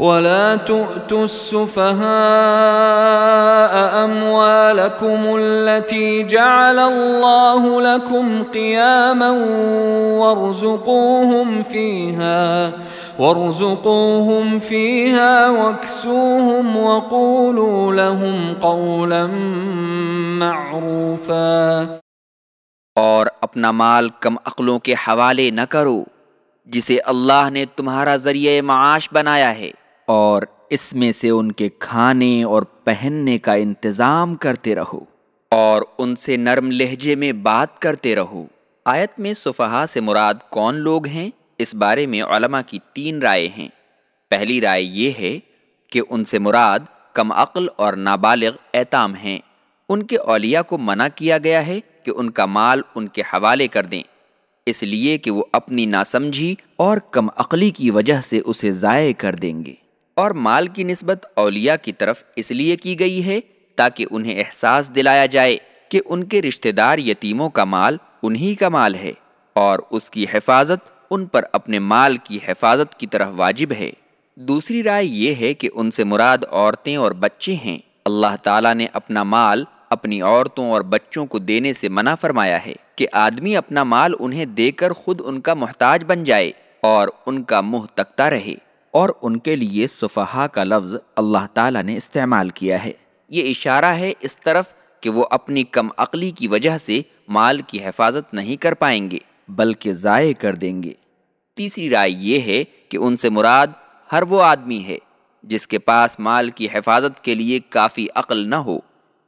ولا تؤتوا السفهاء أموالكم التي جعل الله لكم قياما وارزقوهم فيها وارزقوهم فيها واكسوهم وقولوا لهم قولا معروفا۔ اور اپنا مال کم عقلوں کے حوالے نہ کرو، جسے اللہ نے تمہارا ذریعہ معاش بنایا ہے۔ اور اس میں سے ان کے کھانے اور پہننے کا انتظام کرتے رہو اور ان سے نرم لہجے میں بات کرتے رہو۔ آیت میں صفحہ سے مراد کون لوگ ہیں؟ اس بارے میں علماء کی تین رائے ہیں۔ پہلی رائے یہ ہے کہ ان سے مراد کم عقل اور نابالغ ایتام ہیں۔ ان کے اولیاء کو منع کیا گیا ہے کہ ان کا مال ان کے حوالے کر دیں۔ اس لیے کہ وہ اپنی ناسمجھی اور کم عقلی کی وجہ سے اسے ضائع کر دیں گے۔ اور مال کی نسبت اولیاء کی طرف اس لیے کی گئی ہے تاکہ انہیں احساس دلایا جائے کہ ان کے رشتہ دار یتیموں کا مال انہی کا مال ہے اور اس کی حفاظت ان پر اپنے مال کی حفاظت کی طرف واجب ہے۔ دوسری رائے یہ ہے کہ ان سے مراد عورتیں اور بچے ہیں۔ اللہ تعالیٰ نے اپنا مال اپنی عورتوں اور بچوں کو دینے سے منع فرمایا ہے کہ آدمی اپنا مال انہیں دے کر خود ان کا محتاج بن جائے اور ان کا منہ تکتا رہے۔ اور ان کے لیے صفحہ کا لفظ اللہ تعالیٰ نے استعمال کیا ہے۔ یہ اشارہ ہے اس طرف کہ وہ اپنی کم عقلی کی وجہ سے مال کی حفاظت نہیں کر پائیں گے، بلکہ ضائع کر دیں گے۔ تیسری رائے یہ ہے کہ ان سے مراد ہر وہ آدمی ہے جس کے پاس مال کی حفاظت کے لیے کافی عقل نہ ہو۔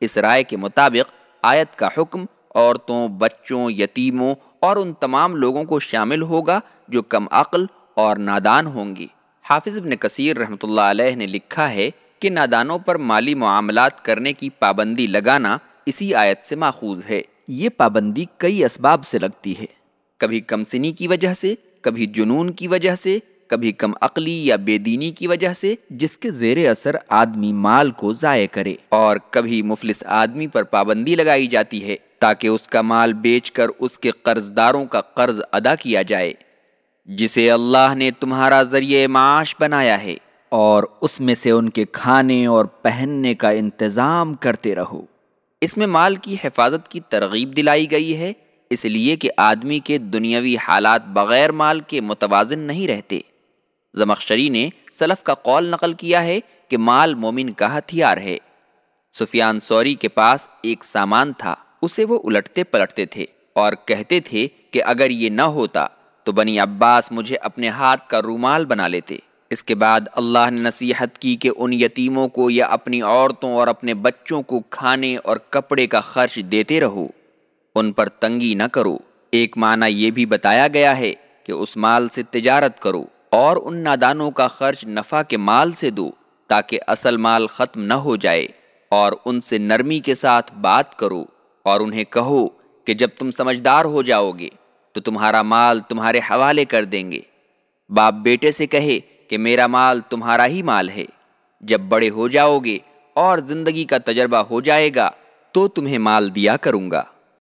اس رائے کے مطابق آیت کا حکم عورتوں، بچوں، یتیموں اور ان تمام لوگوں کو شامل ہوگا جو کم عقل اور نادان ہوں گے۔ حافظ ابن کثیر رحمۃ اللہ علیہ نے لکھا ہے کہ نادانوں پر مالی معاملات کرنے کی پابندی لگانا اسی آیت سے ماخوذ ہے۔ یہ پابندی کئی اسباب سے لگتی ہے۔ کبھی کم سنی کی وجہ سے، کبھی جنون کی وجہ سے، کبھی کم عقلی یا بے دینی کی وجہ سے، جس کے زیر اثر آدمی مال کو ضائع کرے۔ اور کبھی مفلس آدمی پر پابندی لگائی جاتی ہے تاکہ اس کا مال بیچ کر اس کے قرض داروں کا قرض ادا کیا جائے۔ جسے اللہ نے تمہارا ذریعہ معاش بنایا ہے، اور اس میں سے ان کے کھانے اور پہننے کا انتظام کرتے رہو۔ اس میں مال کی حفاظت کی ترغیب دلائی گئی ہے، اس لیے کہ آدمی کے دنیاوی حالات بغیر مال کے متوازن نہیں رہتے۔ زمخشری نے سلف کا قول نقل کیا ہے کہ مال مومن کا ہتھیار ہے۔ سفیان سوری کے پاس ایک سامان تھا، اسے وہ الٹتے پلٹتے تھے اور کہتے تھے کہ اگر یہ نہ ہوتا تو بنی عباس مجھے اپنے ہاتھ کا رومال بنا لیتے۔ اس کے بعد اللہ نے نصیحت کی کہ ان یتیموں کو یا اپنی عورتوں اور اپنے بچوں کو کھانے اور کپڑے کا خرچ دیتے رہو۔ ان پر تنگی نہ کرو۔ ایک معنی یہ بھی بتایا گیا ہے کہ اس مال سے تجارت کرو اور ان نادانوں کا خرچ نفع کے مال سے دو تاکہ اصل مال ختم نہ ہو جائے اور ان سے نرمی کے ساتھ بات کرو اور انہیں کہو کہ جب تم سمجھدار ہو جاؤ گے۔ تو تمہارا مال تمہارے حوالے کر دیں گے۔ باپ بیٹے سے کہے کہ میرا مال تمہارا ہی مال ہے۔ جب بڑے ہو جاؤ گے اور زندگی کا تجربہ ہو جائے گا تو تمہیں مال دیا کروں گا۔